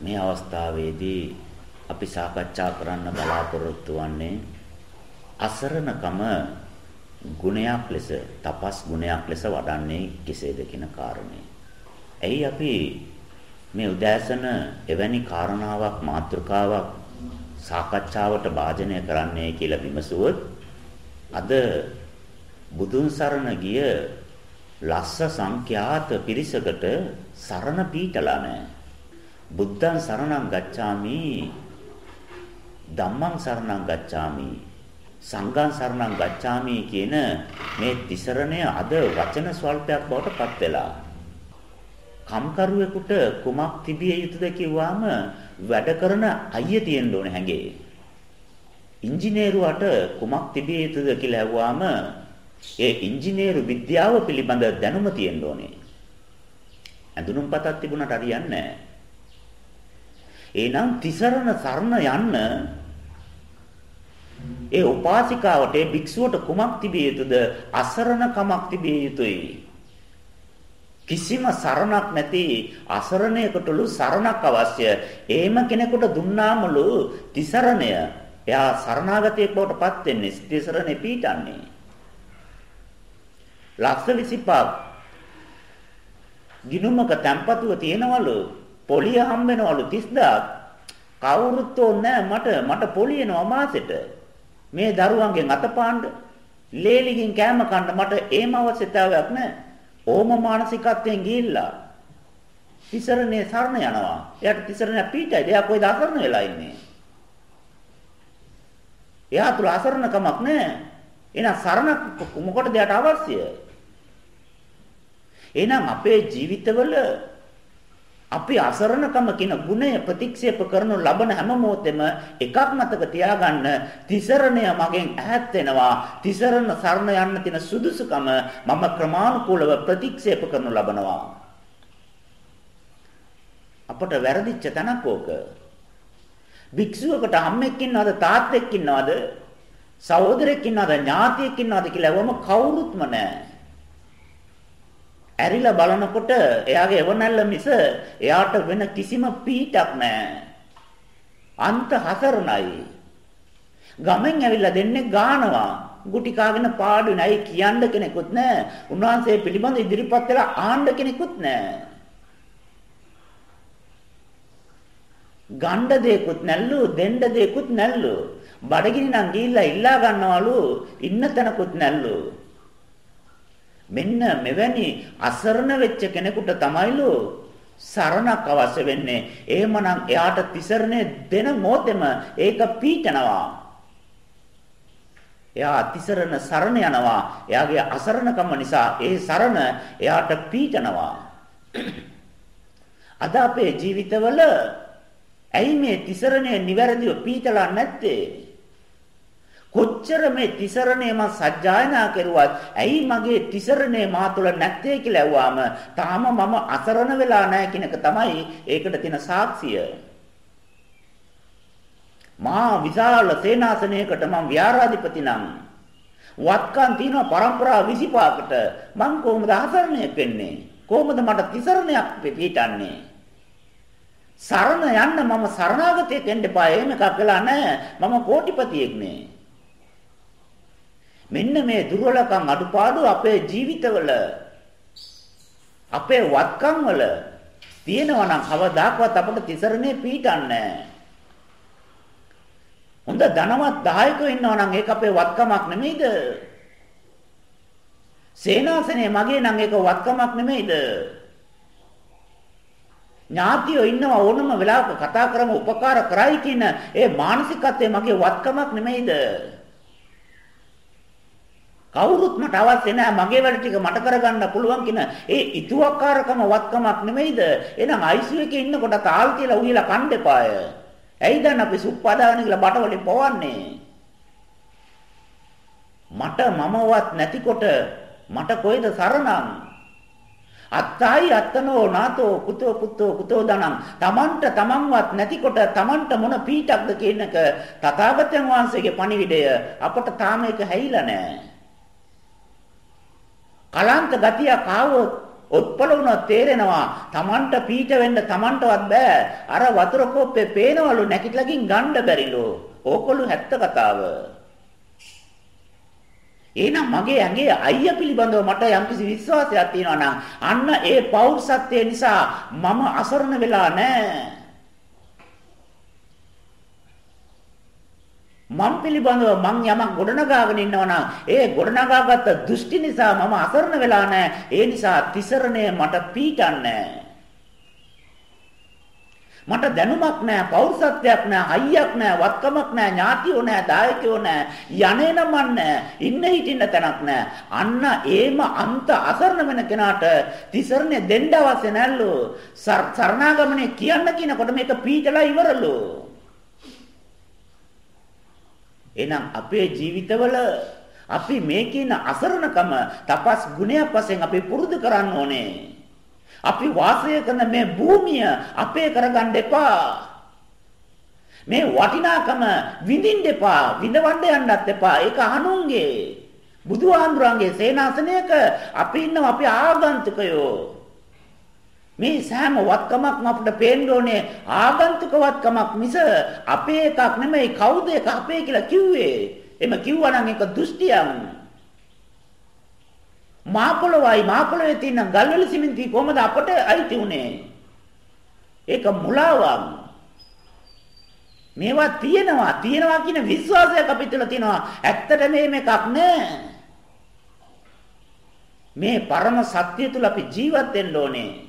මේ අවස්ථාවේදී අපි සාකච්ඡා කරන්න බලාපොරොත්තු වෙන්නේ අසරණකම ගුණයක් ලෙස තපස් ගුණයක් ලෙස වඩන්නේ කෙසේද කියන කාරණේ. ඇයි අපි මේ උදෑසන එවැනි කාරණාවක් මාතෘකාවක් සාකච්ඡාවට භාජනය කරන්නේ කියලා විමසුවොත් අද බුදුන් සරණ ගිය ලස්ස සංඛ්‍යාත පිරිසකට සරණ පීඨලා නැහැ. බුද්ධං සරණං ගච්ඡාමි ධම්මං සරණං ගච්ඡාමි සංඝං සරණං ගච්ඡාමි කියන මේ තිසරණය අද වචන ස්වල්පයක් බවට පත් වෙලා කම්කරුවෙකුට කුමක් තිබිය යුතුද කිව්වම වැඩ කරන අයිය තියෙන්න ඕනේ හැඟේ. ඉංජිනේරුවට කුමක් තිබිය යුතුද කියලා ඇහුවාම ඒ ඉංජිනේරු විද්‍යාව පිළිබඳ දැනුම තියෙන්න ඕනේ. ඇඳුනුම් පතක් තිබුණාට හරියන්නේ නැහැ. එහෙනම් තිසරණ සරණ යන්න ඒ උපාසිකාවට ඒ භික්ෂුවට කුමක් තිබිය යුතුද? අසරණ කමක් තිබිය යුතුයි. කිසිම සරණක් නැති අසරණයකටලු සරණක් අවශ්‍ය. එහෙම කෙනෙකුට දුන්නාමලු තිසරණය. එයා සරණාගතයෙක් බවට පත් වෙන්නේ. තිසරණේ පීඩන්නේ. ලක්ෂ 25ක් ගිනුමක තැම්පතුව තියෙනවලු පොලිය හම්බ වෙනවලු 30000ක් කවුරුත් ඕනේ මට මට පොලියනවා මාසෙට. මේ දරුවන්ගෙන් අතපාන්න ලේලිගෙන් කෑම කන්න මට ඒම අවශ්‍යතාවයක් නැහැ ඕම මානසිකත්වයෙන් ගිහිල්ලා තිසරණේ සරණ යනවා. එයාට තිසරණ පීඩයි. එයා කොයිද අසරණ වෙලා ඉන්නේ? එයා තුල අසරණකමක් නැහැ එහෙනම් සරණ මොකටද එයාට අවශ්‍ය එහෙනම් අපේ ජීවිතවල අපි අසරණකම කියන ගුණය ප්‍රතික්ෂේප කරනු ලබන හැම මොහොතෙම එකක් මතක තියාගන්න තිසරණය මගෙන් ඈත් වෙනවා. තිසරණ සරණ යන්න තියෙන සුදුසුකම මම ක්‍රමානුකූලව ප්‍රතික්ෂේප කරනු ලබනවා. අපට වැරදිච්ච තැනක් ඕක. භික්ෂුවකට අම්මෙක් ඉන්නවද තාත්තෙක් ඉන්නවද සහෝදරෙක් ඉන්නවද ඥාතියෙක් ඉන්නවද කියලා වම කවුරුත්ම නැහැ. ඇරිලා බලනකොට එයාගේ එවනැල්ල මිස එයාට වෙන කිසිම පීටක් නැහැ. අන්ත හතරණයි. ගමෙන් ඇවිල්ලා දෙන්නේ ගානවා. ගුටි කාගෙන පාඩු නැයි කියන්න කෙනෙකුත් නැහැ. උන්වහන්සේ පිළිබඳ ඉදිරිපත් වෙලා ආන්න කෙනෙකුත් නැහැ. ගණ්ඩ දෙයක්වත් නැල්ලු දෙන්න දෙයක්වත් නැල්ලු බඩගිනි නම් ගිහිල්ලා ඉල්ලා ගන්නවලු ඉන්න තැනකුත් නැල්ලු මෙන්න මෙවැනි අසරණ වෙච්ච කෙනෙකුට තමයිලු සරණක් අවශ්‍ය වෙන්නේ. එහෙමනම් එයාට තිසරණේ දෙන මොතෙම ඒක පීඨනවා. එයා තිසරණ සරණ යනවා. එයාගේ අසරණකම නිසා ඒ සරණ එයාට පීඨනවා. අද අපේ ජීවිතවල ඇයි මේ තිසරණේ නිවැරදිව පීඨලා නැත්තේ? කොච්චර මේ තිසරණේ මම සජ්ජායනා කරුවත් ඇයි මගේ තිසරණේ මා තුළ නැත්තේ කියලා ඇහුවාම තාම මම අසරණ වෙලා නැහැ කියන එක තමයි ඒකට තියෙන සාක්ෂිය. මා විශාල සේනාසනයකට මම විහාරාධිපති නම් වත්කම් තියෙන પરම්පරා 25කට මං කොහොමද අසරණයක් වෙන්නේ? කොහොමද මට තිසරණයක් පිටින්නේ? සරණ යන්න මම සරණාගතයෙක් වෙන්න එපා. එහෙම එකක් වෙලා නැහැ. මම කෝටිපතියෙක් නේ. මෙන්න මේ දුර්වලකම් අඩුපාඩු අපේ ජීවිතවල අපේ වත්කම් වල තියෙනවා නම් කවදාකවත් අපට තිසරණේ පීඩන්නේ හොඳ ධනවත් 10ක ඉන්නවා නම් ඒක අපේ වත්කමක් නෙමෙයිද? සේනාසනේ මගේ නම් ඒක වත්කමක් නෙමෙයිද? ඥාතියෝ ඉන්නවා ඕනම වෙලාවක කතා කරමු උපකාර කරයි කියන ඒ මානසිකත්වය මගේ වත්කමක් නෙමෙයිද? කවුරුත් මට අවශ්‍ය නැහැ. මගේ වැඩ ටික මට කරගන්න පුළුවන් කියන ඒ ඉතුවක්කාරකම වත්කමක් නෙමෙයිද? එහෙනම් ICU එකේ ඉන්නකොට තාල් කියලා උහිලා කන්න එපාය. ඇයි දැන් අපි සුප්පදාගෙන කියලා බටවලින් පවන්නේ? මට මමවත් නැතිකොට මට කොයිද සරණම්? අත්තයි අත්තනෝ නාතෝ කුතෝ පුතෝ කුතෝ දනං. තමන්ට තමන්වත් නැතිකොට තමන්ට මොන පීටක්ද කියන එක තථාගතයන් වහන්සේගේ පණිවිඩය අපට තාම ඒක හැහිලා නැහැ. කලන්ත ගතියක් ආවොත් ඔත්පල වුණා තේරෙනවා Tamanට පීට වෙන්න Tamanටවත් බෑ. අර වතුර කෝප්පේ පේනවලු නැකිట్లකින් ගන්න බැරිලු. ඕකොළු හැත්ත කතාව. එහෙනම් මගේ ඇඟේ අයියා පිළිබඳව මට යම්කිසි විශ්වාසයක් තියෙනවා නම් අන්න ඒ පෞරුෂත්වය නිසා මම අසරණ වෙලා නැහැ. මං පිළිබඳව මං යමක් ගොඩනගාගෙන ඉන්නවා නම් ඒ ගොඩනගාගත්ත දෘෂ්ටි නිසා මම අසරණ වෙලා නැහැ. ඒ නිසා තිසරණය මට පීඩන්නේ මට දැනුමක් නැහැ, පෞරුෂත්වයක් නැහැ, අයියක් නැහැ, වත්කමක් නැහැ, ඥාතියෝ නැහැ, දායකයෝ නැහැ, යන්නේ නමන් නැහැ, ඉන්න හිටින්න තැනක් නැහැ. අන්න ඒම අන්ත අසරණ වෙන කෙනාට තිසරණය දෙන්න අවශ්‍ය නැල්ලු. සරණාගමනේ කියන්න කියනකොට මේක පීඩලා ඉවරලු. එහෙනම් අපේ ජීවිතවල අපි මේ කියන අසරණකම තපස් ගුණයක් වශයෙන් අපි පුරුදු කරන්න ඕනේ. අපි වාසය කරන මේ භූමිය අපේ කරගන්න එපා. මේ වටිනාකම විඳින්න එපා. විඳවන්න යන්නත් එපා. ඒක අනුන්ගේ. බුදුහාමුදුරන්ගේ සේනාසනයක අපි ඉන්නවා අපි ආගන්තුකයෝ. මේ සෑම වත්කමක්ම අපිට පේන්න ඕනේ ආගන්තුක වත්කමක් මිස අපේ එකක් නෙමෙයි කවුද ඒක අපේ කියලා කිව්වේ. එම කිව්වනම් ඒක දෘෂ්ටියක්. මාපොළොවයි මාපොළොවේ තියෙන ගල්වල සිමෙන්ති කොහමද අපට අයිති උනේ? ඒක මුලාවක්. මේවා තියෙනවා තියෙනවා කියන විශ්වාසයක් අපිට තියෙනවා. ඇත්තට මේ මේකක් නෑ. මේ පරම සත්‍ය තුල අපි ජීවත් වෙන්න ඕනේ.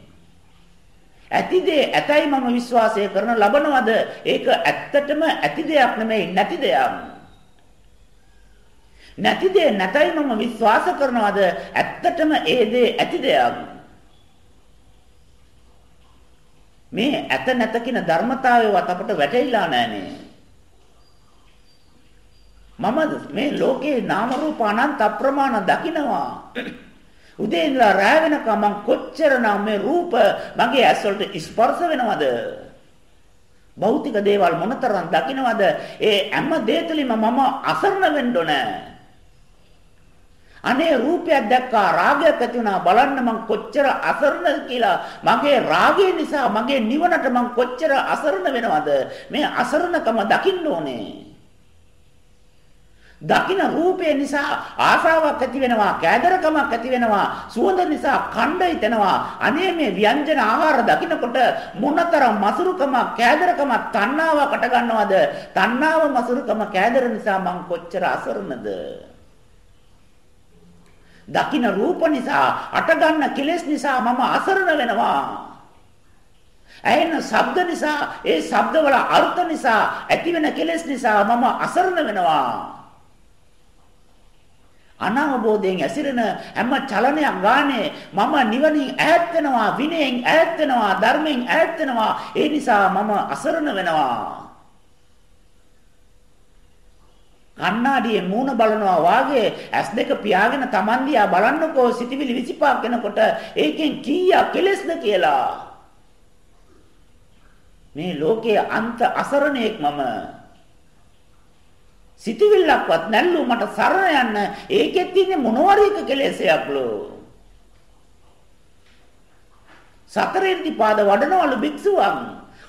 ඇති දේ ඇතයි මම විශ්වාසය කරන ලබනවද? ඒක ඇත්තටම ඇති දෙයක් නෙමෙයි නැති දෙයක්. නැති දේ නැතයි මම විශ්වාස කරනවද? ඇත්තටම ඒ දේ ඇති දෙයක්. මේ ඇත නැත කියන ධර්මතාවයවත් අපට වැටහිලා නැහනේ. මම මේ ලෝකේ නාම රූප අනන්ත අප්‍රමාණ දකිනවා. උදේ ඉඳලා රෑ වෙනකම් මං කොච්චරනම් මේ රූප මගේ ඇස් වලට ස්පර්ශ වෙනවද? භෞතික දේවල් මොනතරම් දකින්නවද? ඒ හැම දේ තුලින්ම මම අසරණ වෙන්න ඕන. අනේ රූපයක් දැක්කා රාගයක් ඇති වුණා බලන්න මං කොච්චර අසරණද කියලා මගේ රාගය නිසා මගේ නිවනට මං කොච්චර අසරණ වෙනවද මේ අසරණකම දකින්න ඕනේ දකින්න රූපේ නිසා ආසාවක් ඇති වෙනවා, කෑදරකමක් ඇති වෙනවා, සුවඳ නිසා කණ්ඩ හිතෙනවා. අනේ මේ ව්‍යංජන ආහාර දකින්නකොට මොනතරම් මසුරුකමක්, කෑදරකමක්, තණ්හාවකට ගන්නවද? තණ්හාව, මසුරුකම, කෑදර නිසා මං කොච්චර අසරණද? දකින්න රූප නිසා, අටගන්න කෙලෙස් නිසා මම අසරණ වෙනවා. ඇහෙන ශබ්ද නිසා ඒ ශබ්දවල අර්ථ නිසා ඇතිවෙන කෙලෙස් නිසා මම අසරණ වෙනවා අනවබෝධයෙන් ඇසිරෙන හැම චලනයක් ගානේ මම නිවනින් ඈත් වෙනවා විනයෙන් ඈත් වෙනවා ධර්මයෙන් ඈත් වෙනවා. ඒ නිසා මම අසරණ වෙනවා. කණ්ණාඩියේ මූණ බලනවා වාගේ ඇස් දෙක පියාගෙන Taman දිහා බලන්නකෝ සිටිවිලි 25ක් වෙනකොට ඒකෙන් කීයක් කෙලස්ද කියලා. මේ ලෝකයේ අන්ත අසරණෙක් මම. සිතවිල්ලක්වත් නැල්ලු මට සරණ යන්න ඒකෙත් තියෙන්නේ මොනවාරි එක කෙලෙසයක්ලු සතරෙන්දි පාද වඩනවලු භික්ෂුවන්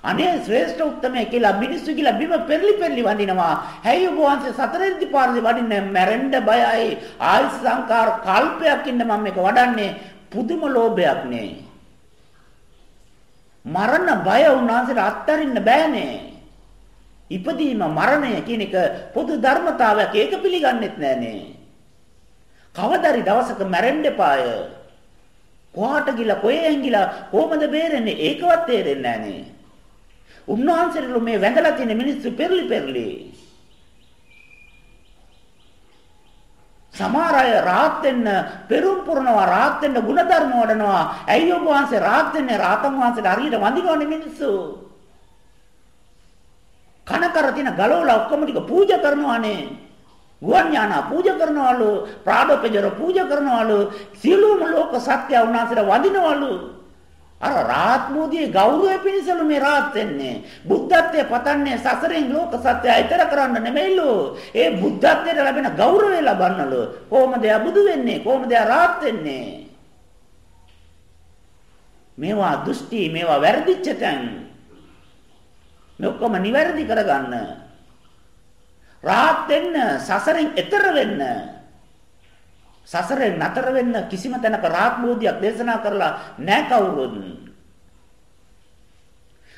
අනේ ශ්‍රේෂ්ඨ උත්තමය කියලා මිනිස්සු කියලා බිම පෙරලි පෙරලි වඳිනවා. හැයි ඔබ වහන්සේ සතරෙන්දි පාරේ වඩින්නේ මැරෙන්න බයයි. ආයුෂ සංකාර කල්පයක් ඉන්න මම මේක වඩන්නේ පුදුම ලෝභයක් නේ. මරණ බය උන්වහන්සේට අත්හරින්න බෑනේ. ඉපදීම මරණය කියන එක පොදු ධර්මතාවයක් ඒක පිළිගන්නෙත් නෑනේ. කවදාරි දවසක මැරෙන්න එපාය. කොහාට ගිලා කොහේ ඇංගිලා කොහමද බේරෙන්නේ ඒකවත් තේරෙන්නේ නෑනේ. උන්වහන්සේට මේ වැඳලා තියෙන මිනිස්සු පෙරලි පෙරලි. සමහර අය රාහත් වෙන්න පෙරුම් පුරනවා රාහත් වෙන්න ಗುಣධර්ම වඩනවා. ඇයි ඔබ වහන්සේ රාහත් වෙන්නේ රාතන් වහන්සේට හරියට වඳිනවනේ මිනිස්සු. කන කර තියෙන ගලවලා ඔක්කොම ටික පූජා කරනවානේ. ගුවන් ඥාන පූජා කරනවලු, ප්‍රාඩෝපජර පූජා කරනවලු, සියලුම ලෝක සත්‍ය උනාසර වඳිනවලු. අර රාත් මොදියේ ගෞරවය පිණිසලු මේ රාත් වෙන්නේ. බුද්ධත්වයේ පතන්නේ සසරෙන් ලෝක සත්‍යය ඊතර කරන්න නෙමෙයිලු. ඒ බුද්ධත්වයට ලැබෙන ගෞරවය ලබන්නලු. කොහොමද යා බුදු වෙන්නේ? කොහොමද යා රාත් වෙන්නේ? මේවා දෘෂ්ටි මේවා වැරදිච්ච තැන් මේ ඔක්කොම නිවැරදි කරගන්න. රාත් වෙන්න සසරෙන් එතර වෙන්න. සසරෙන් නතර වෙන්න කිසිම තැනක රාත් බෝධියක් දේශනා කරලා නැහැ කවුරුත්.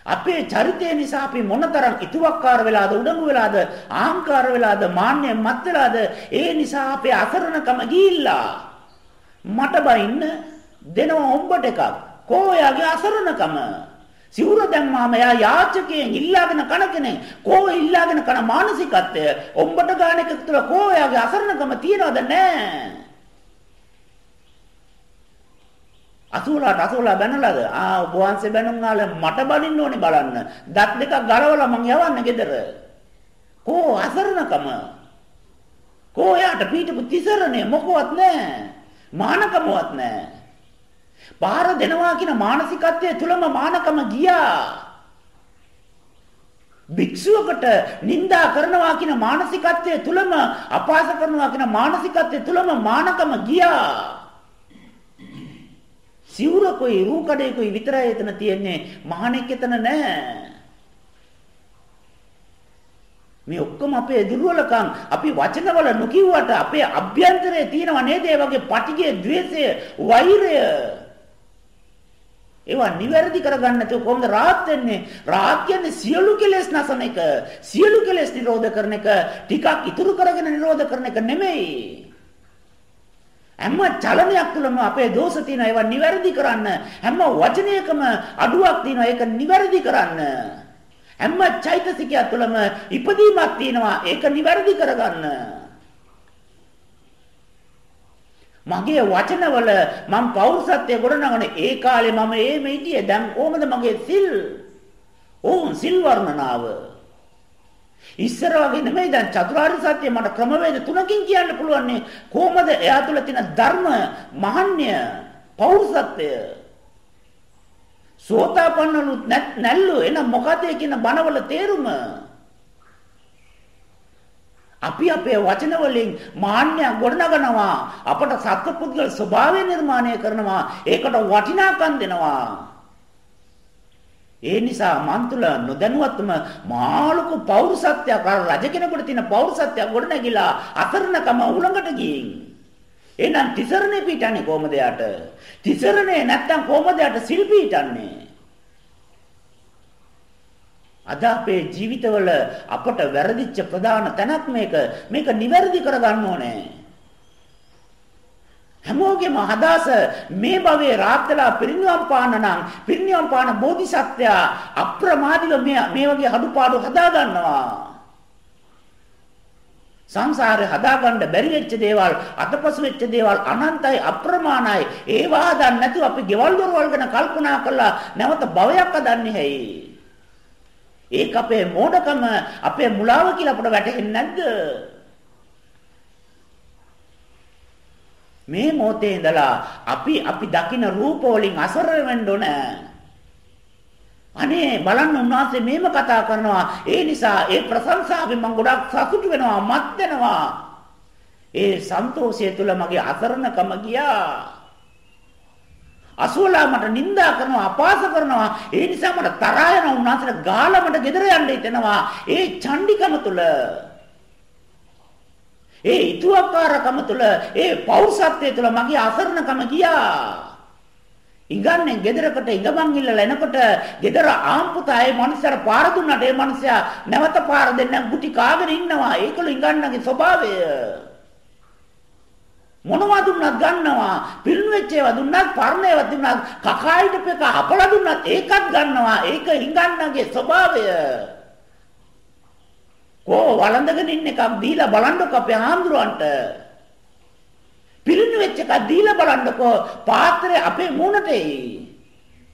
අපේ චරිතය නිසා අපි මොනතරම් ඉතුවක්කාර වෙලාද උඩඟු වෙලාද ආහංකාර වෙලාද මාන්නයෙන් මත් වෙලාද ඒ නිසා අපේ අසරණකම ගිහිල්ලා මට බයින්න දෙනවා උඹට එකක්. කෝයාගේ අසරණකම. සිවුර දැම්මාම එයා යාචකයෙන් ඉල්ලාගෙන කන කෙනෙක්. කෝ ඉල්ලාගෙන කන මානසිකත්වය? උඹට ගාන එක තුළ කෝයාගේ අසරණකම තියනවද නැහැ අසූලාට අසූලා බැනලාද? ආ ඔබ වහන්සේ බැනුම් ආල මට බනින්න ඕනේ බලන්න. දත් දෙකක් ගලවලා මං යවන්න ගෙදර. කෝ අසරණකම? කෝ යාට පීඨපු තිසරණේ මොකවත් නැහැ මානකමවත් නැහැ පාර දෙනවා කියන මානසිකත්වයේ තුලම මානකම ගියා භික්ෂුවකට නිඳා කරනවා කියන මානසිකත්වයේ තුලම අපාස කරනවා කියන මානසිකත්වයේ තුලම මානකම ගියා සිවුරකුයි රූකඩේකුයි විතරයි එතන තියෙන්නේ මහණෙක් එතන නැහැ. මේ ඔක්කොම අපේ දුර්වලකම් අපි වචනවල නොකියුවට අපේ අභ්‍යන්තරයේ තියෙනව නේද ඒ වගේ පටිගය, ద్వේෂය, වෛරය. ඒවා නිවැරදි කරගන්න නැතුව කොහොමද රාත් වෙන්නේ? රාත් කියන්නේ සියලු කෙලෙස් නැසන එක. සියලු කෙලෙස් නිරෝධ කරන එක, ටිකක් ඉතුරු කරගෙන නිරෝධ කරන එක නෙමෙයි. හැම චලනයක් තුළම අපේ දෝෂ තියෙනවා. ඒවා නිවැරදි කරන්න. හැම වචනයකම අඩුවක් තියෙනවා. ඒක නිවැරදි කරන්න. හැම චෛතසිකය තුළම ඉපදීමක් තියෙනවා. ඒක නිවැරදි කරගන්න. මගේ වචනවල මම පෞරුසත්වයේ ගොඩනගන ඒ කාලේ මම එහෙම හිටියේ. දැන් කොහමද මගේ සිල්? ඕන් සිල් වර්ණනාව. ඉස්සර වගේ නෙමෙයි දැන් චතුරාර්ය සත්‍ය මට ක්‍රමවේද තුනකින් කියන්න පුළුවන් කොහොමද එයා තුළ තියෙන ධර්ම මහන්‍ය පෞරුසත්වය සෝතාපන්නලු නැල්ලු එන මොකද කියන බණවල තේරුම? අපි අපේ වචන වලින් මාන්නය ගොඩනගනවා. අපට සත්පුද්ගල ස්වභාවය නිර්මාණය කරනවා. ඒකට වටිනාකම් දෙනවා. ඒ නිසා මන් තුල නොදැනුවත්වම මාළුකු පෞරුසත්වයක් අර රජ කෙනෙකුට තියෙන පෞරුසත්වයක් ගොඩ නැගිලා අකරණකම උලඟට ගියින්. එහෙනම් තිසරණේ පිටන්නේ කොහමද යාට? තිසරණේ නැත්තම් කොහමද යාට සිල් පිටන්නේ අද අපේ ජීවිතවල අපට වැරදිච්ච ප්‍රධාන තැනක් මේක. මේක නිවැරදි කරගන්න ඕනේ. හැමෝගෙම අදහස මේ භවයේ රාත් වෙලා පිරිනිවන් පාන නම් පිරිනිවන් පාන බෝධිසත්වයා අප්‍රමාදීව මේ මේ වගේ අඩුපාඩු හදා ගන්නවා සංසාරේ හදාගන්න බැරි වෙච්ච දේවල් අතපසු වෙච්ච දේවල් අනන්තයි අප්‍රමාණයි. ඒවා හදන්න නැතුව අපි ගෙවල් දොරවල් ගැන කල්පනා කරලා නැවත භවයක් හදන්නේ හැයි. ඒක අපේ මෝඩකම අපේ මුලාව කියලා අපට වැටහෙන්නේ නැද්ද මේ මොහොතේ ඉඳලා අපි අපි දකින රූප වලින් අසර වෙන්න ඕන. අනේ බලන්න උන්වහන්සේ මේම කතා කරනවා. ඒ නිසා ඒ ප්‍රශංසාවෙන් මම ගොඩක් සතුටු වෙනවා, මත් වෙනවා. ඒ සන්තෝෂය තුල මගේ අසරණකම ගියා. අසෝලා මට නිඳා කරනවා අපාස කරනවා ඒ නිසා මට තරහා යන උන්වහන්සේට ගාලා මට ගෙදර යන්න හිතෙනවා ඒ චණ්ඩිකම තුල ඒ ඊතුවක්කාරකම තුළ ඒ පෞරුෂත්වයේ තුළ මගේ අසරණකම ගියා. ඉගන්නේ ගෙදරකට ඉඟමන් ඉල්ලලා එනකොට ගෙදර ආම්පුතා ඒ මනුස්සයර පාර දුන්නට ඒ මනුස්සයා නැවත පාර දෙන්න ගුටි කාගෙන ඉන්නවා. ඒකළු ඉගන්නගේ ස්වභාවය. මොනවා දුන්නත් ගන්නවා. පිරිණු වෙච්ච ඒවා දුන්නත් පරණ ඒවා දුන්නත් කකායිට පෙක අපල දුන්නත් ඒකත් ගන්නවා. ඒක ඉගන්නගේ ස්වභාවය. කෝ වළඳගෙන ඉන්න එකක් දීලා බලන්නකො අපේ ආම්දුරන්ට. පිරිණු වෙච්ච එකක් දීලා බලන්නකො පාත්‍රය අපේ මූණට එයි.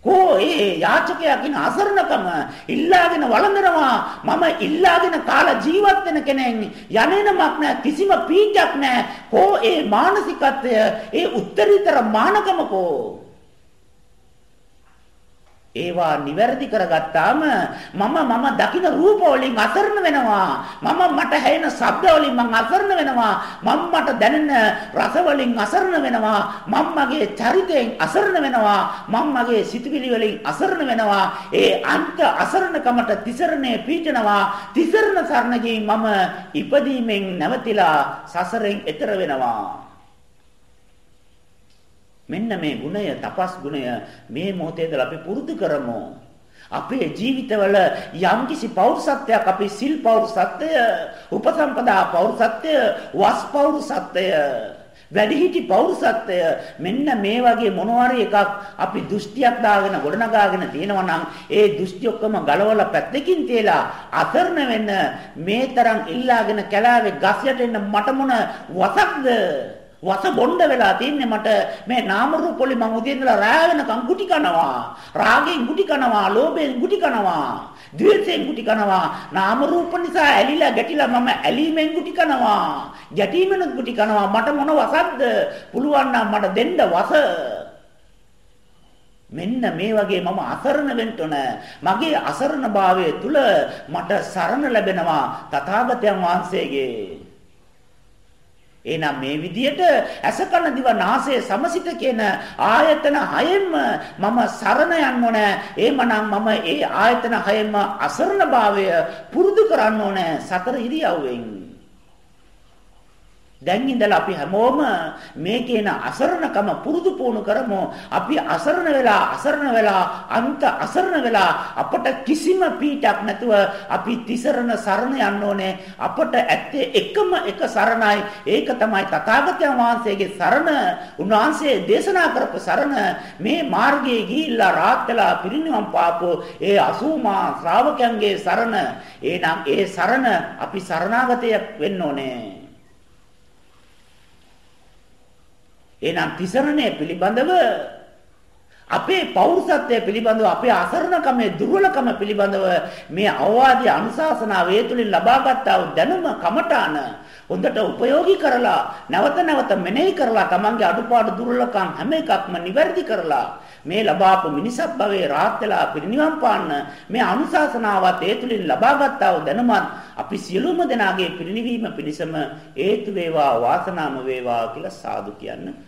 කෝ ඒ යාචකයා කියන අසරණකම ඉල්ලාගෙන වළඳනවා මම ඉල්ලාගෙන කාලා ජීවත් වෙන කෙනෙක් යන්නේමක් නැහැ කිසිම පීඩක් නැහැ කෝ ඒ මානසිකත්වය ඒ උත්තරීතර මානකම කෝ ඒවා නිවැරදි කරගත්තාම මම මම දකින රූප වලින් අසරණ වෙනවා. මම මට හැෙන ශබ්ද වලින් මං අසරණ වෙනවා. මම මට දැනෙන රස වලින් අසරණ වෙනවා. මම මගේ චරිතයෙන් අසරණ වෙනවා. මම මගේ සිතුවිලි වලින් අසරණ වෙනවා. ඒ අන්ත අසරණකමට තිසරණේ පීඨනවා තිසරණ සරණ මම ඉපදීමෙන් නැවතිලා සසරෙන් එතර වෙනවා. මෙන්න මේ ගුණය තපස් ගුණය මේ මොහොතේදලා අපි පුරුදු කරමු. අපේ ජීවිතවල යම්කිසි පෞරුසත්වයක් අපි සිල් පෞරුසත්වය, උපසම්පදා පෞරුසත්වය, වස් පෞරුසත්වය, වැඩිහිටි පෞරුසත්වය මෙන්න මේ වගේ මොනවාරි එකක් අපි දෘෂ්ටියක් දාගෙන ගොඩනගාගෙන තියෙනවා නම් ඒ දෘෂ්ටි ඔක්කොම ගලවලා පැත්තකින් තියලා අතරන වෙන්න මේ තරම් ඉල්ලාගෙන කැලාවේ ගස් යට එන්න මට මොන වසක්ද වස බොණ්ඩ වෙලා තින්නේ මට. මේ නාම රූප වලින් මම උදේ ඉඳලා රෑ වෙනකම් ගුටි කනවා. රාගෙන් ගුටි කනවා ලෝභයෙන් ගුටි කනවා ද්වේෂයෙන් ගුටි කනවා. නාම රූප නිසා ඇලිලා ගැටිලා මම ඇලීමෙන් ගුටි කනවා. ගැටීමෙන් ගුටි කනවා. මට මොන වසක්ද? පුළුවන් නම් මට දෙන්න වස. මෙන්න මේ වගේ මම අසරණ වෙන්න ඕන. මගේ අසරණභාවය තුල මට සරණ ලැබෙනවා තථාගතයන් වහන්සේගේ. එහෙනම් මේ විදියට ඇස කන දිව නාසය සමසිත කියන ආයතන හයෙන්ම මම සරණ යන්න ඕන. එහෙමනම් මම ඒ ආයතන හයෙන්ම අසරණභාවය පුරුදු කරන්න ඕන සතර ඉරියව්වෙන්. දැන් ඉඳලා අපි හැමෝම මේ කියන අසරණකම පුරුදු පුහුණු කරමු. අපි අසරණ වෙලා අසරණ වෙලා අන්ත අසරණ වෙලා අපට කිසිම පීඩක් නැතුව අපි තිසරණ සරණ යන්න ඕනේ. අපට ඇත්තේ එකම එක සරණයි. ඒක තමයි තථාගතයන් වහන්සේගේ සරණ. උන්වහන්සේ දේශනා කරපු සරණ මේ මාර්ගයේ ගිහිල්ලා රාත් වෙලා පිරිනිවන් පාපෝ ඒ 80 ශ්‍රාවකයන්ගේ සරණ. එහෙනම් ඒ සරණ අපි සරණාගතයක් වෙන්න ඕනේ. එහෙනම් තිසරණය පිළිබඳව අපේ පෞරුෂත්වය පිළිබඳව අපේ අසරණකම දුර්වලකම පිළිබඳව මේ අවවාදී අනුශාසනාව ඒ තුලින් ලබාගත් දැනුම කමඨාන හොඳට ප්‍රයෝගී කරලා නැවත නැවත මෙනෙහි කරලා තමන්ගේ අඩුපාඩු දුර්වලකම් හැම එකක්ම නිවැරදි කරලා මේ ලබාපු මිනිසත් භවයේ රාත් වෙලා පිරිනිවන් පාන්න මේ අනුශාසනාවත් ඒ තුලින් ලබාගත් දැනුමත් අපි සියලුම දෙනාගේ පිරිනිවීම පිණිසම හේතු වේවා වාසනාම වේවා කියලා සාදු කියන්න